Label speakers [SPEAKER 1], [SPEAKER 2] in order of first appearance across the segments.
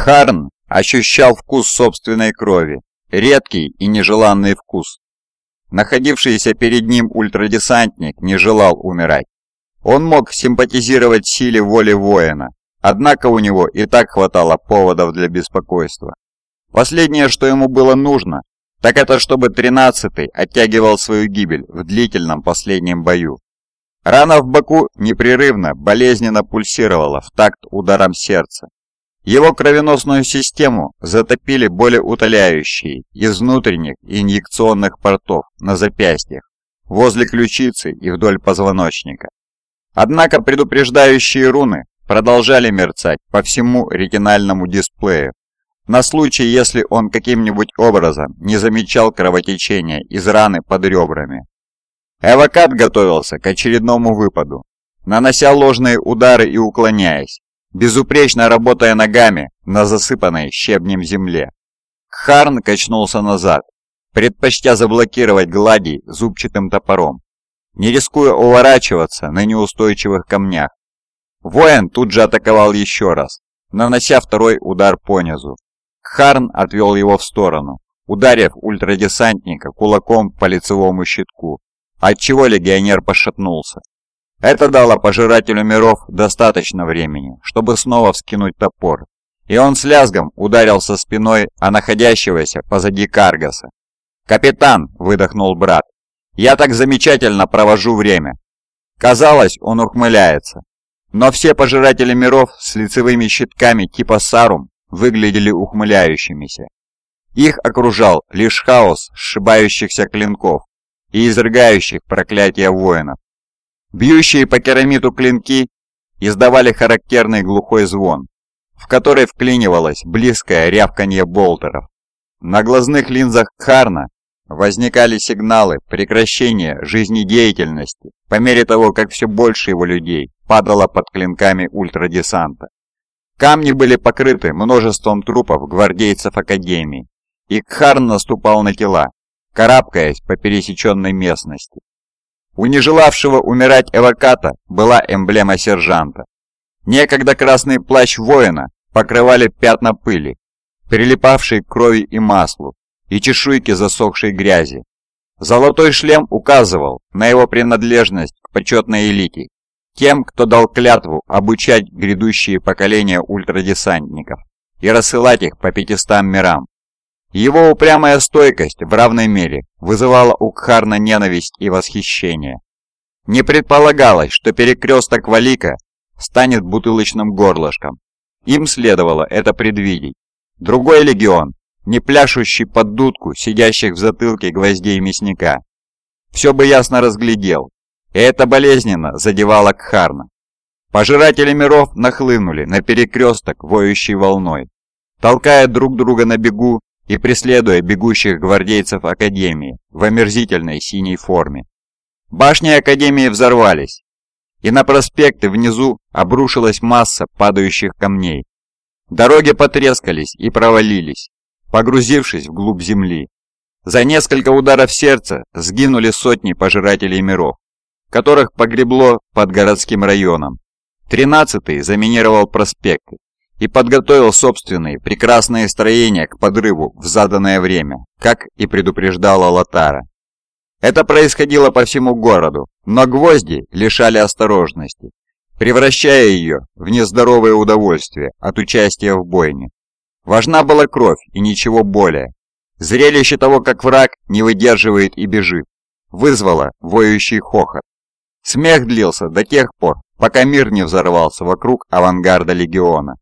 [SPEAKER 1] Кхарн ощущал вкус собственной крови, редкий и нежеланный вкус. Находившийся перед ним ультрадесантник не желал умирать. Он мог симпатизировать силе воли воина, однако у него и так хватало поводов для беспокойства. Последнее, что ему было нужно, так это чтобы тринадцатый оттягивал свою гибель в длительном последнем бою. Рана в боку непрерывно, болезненно пульсировала в такт ударом сердца. Его кровеносную систему затопили более утоляющие из внутренних инъекционных портов на запястьях, возле ключицы и вдоль позвоночника. Однако предупреждающие руны продолжали мерцать по всему ретинальному дисплею, на случай, если он каким-нибудь образом не замечал кровотечения из раны под ребрами. Эвокат готовился к очередному выпаду, нанося ложные удары и уклоняясь, безупречно работая ногами на засыпанной щебнем земле. Харн качнулся назад, предпочтя заблокировать глади зубчатым топором, не рискуя уворачиваться на неустойчивых камнях. Воин тут же атаковал еще раз, нанося второй удар понизу. Харн отвел его в сторону, ударив ультрадесантника кулаком по лицевому щитку, отчего легионер пошатнулся. Это дало пожирателю миров достаточно времени, чтобы снова вскинуть топор, и он с лязгом ударился спиной о находящегося позади Каргаса. «Капитан!» – выдохнул брат. «Я так замечательно провожу время!» Казалось, он ухмыляется. Но все пожиратели миров с лицевыми щитками типа Сарум выглядели ухмыляющимися. Их окружал лишь хаос сшибающихся клинков и изрыгающих проклятия воинов. Бьющие по керамиту клинки издавали характерный глухой звон, в который вклинивалось близкое рявканье болтеров. На глазных линзах Харна возникали сигналы прекращения жизнедеятельности по мере того, как все больше его людей падало под клинками ультрадесанта. Камни были покрыты множеством трупов гвардейцев Академии, и Кхарн наступал на тела, карабкаясь по пересеченной местности. У нежелавшего умирать эвоката была эмблема сержанта. Некогда красный плащ воина покрывали пятна пыли, прилипавшей к крови и маслу, и чешуйки засохшей грязи. Золотой шлем указывал на его принадлежность к почетной элите, тем, кто дал клятву обучать грядущие поколения ультрадесантников и рассылать их по пятистам мирам. Его упрямая стойкость в равной мере вызывала у Кхарна ненависть и восхищение. Не предполагалось, что перекресток Валика станет бутылочным горлышком. Им следовало это предвидеть. Другой легион, не пляшущий под дудку сидящих в затылке гвоздей мясника, все бы ясно разглядел, и это болезненно задевало Кхарна. Пожиратели миров нахлынули на перекресток воющей волной, толкая друг друга на бегу и преследуя бегущих гвардейцев Академии в омерзительной синей форме. Башни Академии взорвались, и на проспекты внизу обрушилась масса падающих камней. Дороги потрескались и провалились, погрузившись вглубь земли. За несколько ударов сердца сгинули сотни пожирателей миров, которых погребло под городским районом. Тринадцатый заминировал проспекты, и подготовил собственные прекрасные строения к подрыву в заданное время, как и предупреждала Латара. Это происходило по всему городу, но гвозди лишали осторожности, превращая ее в нездоровое удовольствие от участия в бойне. Важна была кровь и ничего более. Зрелище того, как враг не выдерживает и бежит, вызвало воющий хохот. Смех длился до тех пор, пока мир не взорвался вокруг авангарда легиона.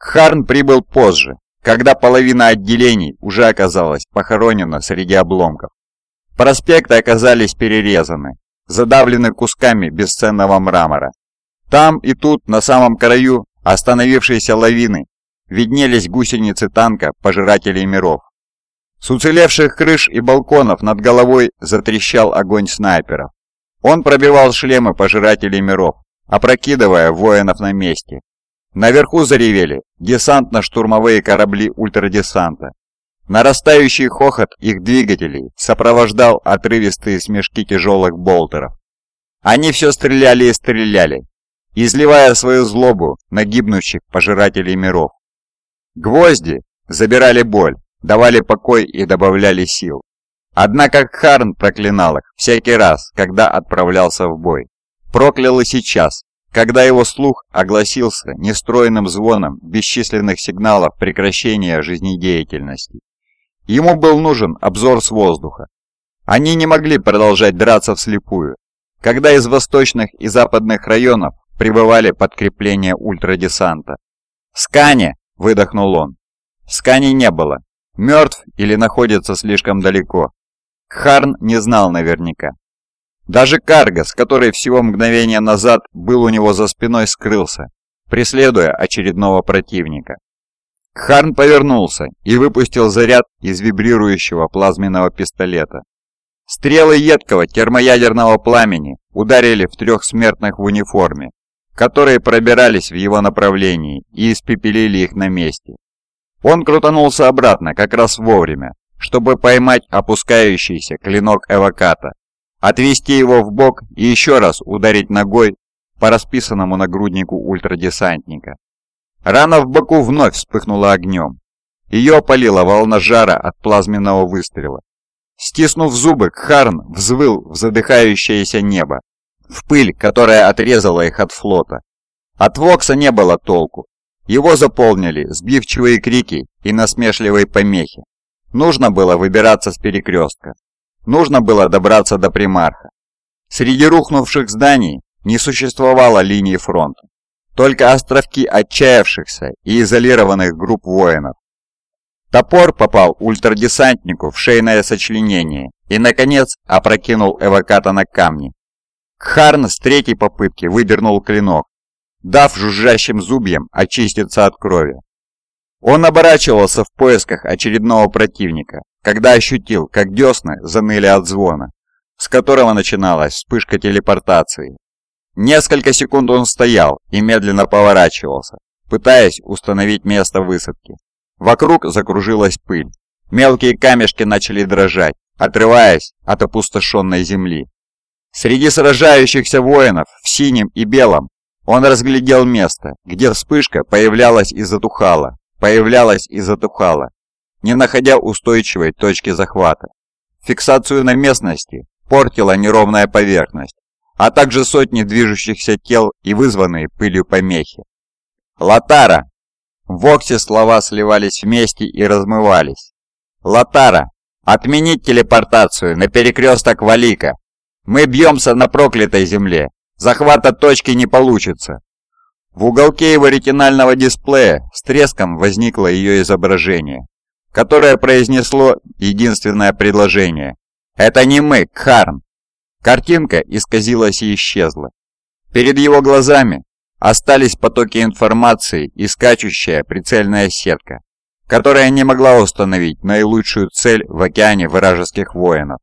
[SPEAKER 1] Харн прибыл позже, когда половина отделений уже оказалась похоронена среди обломков. Проспекты оказались перерезаны, задавлены кусками бесценного мрамора. Там и тут, на самом краю остановившейся лавины, виднелись гусеницы танка Пожирателей миров. С уцелевших крыш и балконов над головой затрещал огонь снайперов. Он пробивал шлемы Пожирателей миров, опрокидывая воинов на месте. Наверху заревели десантно-штурмовые корабли ультрадесанта. Нарастающий хохот их двигателей сопровождал отрывистые смешки тяжелых болтеров. Они все стреляли и стреляли, изливая свою злобу на гибнущих пожирателей миров. Гвозди забирали боль, давали покой и добавляли сил. Однако Харн проклинал их всякий раз, когда отправлялся в бой. Проклял и сейчас, когда его слух огласился нестроенным звоном бесчисленных сигналов прекращения жизнедеятельности. Ему был нужен обзор с воздуха. Они не могли продолжать драться вслепую, когда из восточных и западных районов прибывали подкрепления ультрадесанта. «Скане!» – выдохнул он. Скани не было. Мертв или находится слишком далеко. Харн не знал наверняка. Даже Каргас, который всего мгновение назад был у него за спиной, скрылся, преследуя очередного противника. Харн повернулся и выпустил заряд из вибрирующего плазменного пистолета. Стрелы едкого термоядерного пламени ударили в трех смертных в униформе, которые пробирались в его направлении и испепелили их на месте. Он крутанулся обратно как раз вовремя, чтобы поймать опускающийся клинок эвоката, отвести его в бок и еще раз ударить ногой по расписанному нагруднику ультрадесантника. Рана в боку вновь вспыхнула огнем. Ее опалила волна жара от плазменного выстрела. Стиснув зубы, Харн взвыл в задыхающееся небо, в пыль, которая отрезала их от флота. От Вокса не было толку. Его заполнили сбивчивые крики и насмешливые помехи. Нужно было выбираться с перекрестка. Нужно было добраться до примарха. Среди рухнувших зданий не существовало линии фронта. Только островки отчаявшихся и изолированных групп воинов. Топор попал ультрадесантнику в шейное сочленение и, наконец, опрокинул эвоката на камни. Кхарн с третьей попытки выдернул клинок, дав жужжащим зубьям очиститься от крови. Он оборачивался в поисках очередного противника, когда ощутил, как десны заныли от звона, с которого начиналась вспышка телепортации. Несколько секунд он стоял и медленно поворачивался, пытаясь установить место высадки. Вокруг закружилась пыль. Мелкие камешки начали дрожать, отрываясь от опустошенной земли. Среди сражающихся воинов в синем и белом он разглядел место, где вспышка появлялась и затухала, появлялась и затухала, не находя устойчивой точки захвата. Фиксацию на местности портила неровная поверхность, а также сотни движущихся тел и вызванные пылью помехи. «Латара!» В Оксе слова сливались вместе и размывались. «Латара! Отменить телепортацию на перекресток Валика! Мы бьемся на проклятой земле! Захвата точки не получится!» В уголке его ретинального дисплея с треском возникло ее изображение, которое произнесло единственное предложение. «Это не мы, Кхарн!» Картинка исказилась и исчезла. Перед его глазами остались потоки информации и скачущая прицельная сетка, которая не могла установить наилучшую цель в океане вражеских воинов.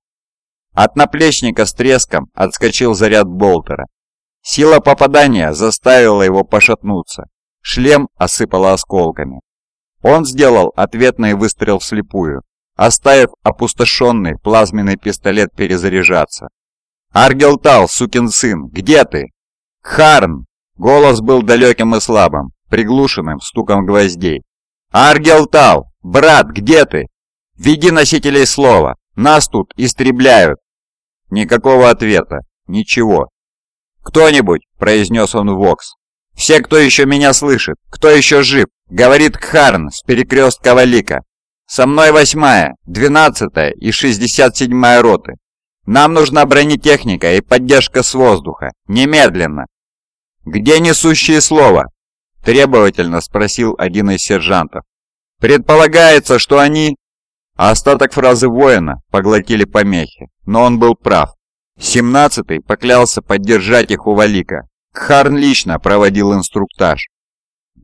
[SPEAKER 1] От наплечника с треском отскочил заряд болтера, Сила попадания заставила его пошатнуться. Шлем осыпало осколками. Он сделал ответный выстрел вслепую, оставив опустошенный плазменный пистолет перезаряжаться. «Аргелтал, сукин сын, где ты?» «Харн!» Голос был далеким и слабым, приглушенным стуком гвоздей. «Аргелтал! Брат, где ты? Веди носителей слова! Нас тут истребляют!» Никакого ответа. Ничего. «Кто-нибудь!» – произнес он в Вокс. «Все, кто еще меня слышит, кто еще жив!» – говорит Кхарн с перекрестка Валика. «Со мной восьмая, двенадцатая и шестьдесят седьмая роты. Нам нужна бронетехника и поддержка с воздуха. Немедленно!» «Где несущие слова?» – требовательно спросил один из сержантов. «Предполагается, что они...» остаток фразы воина поглотили помехи, но он был прав. Семнадцатый поклялся поддержать их у Валика. Кхарн лично проводил инструктаж.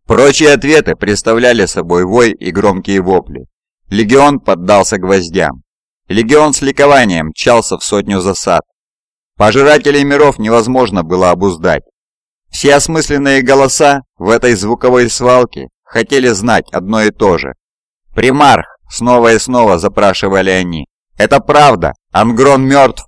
[SPEAKER 1] Прочие ответы представляли собой вой и громкие вопли. Легион поддался гвоздям. Легион с ликованием мчался в сотню засад. Пожирателей миров невозможно было обуздать. Все осмысленные голоса в этой звуковой свалке хотели знать одно и то же. «Примарх!» — снова и снова запрашивали они. «Это правда! Ангрон мертв!»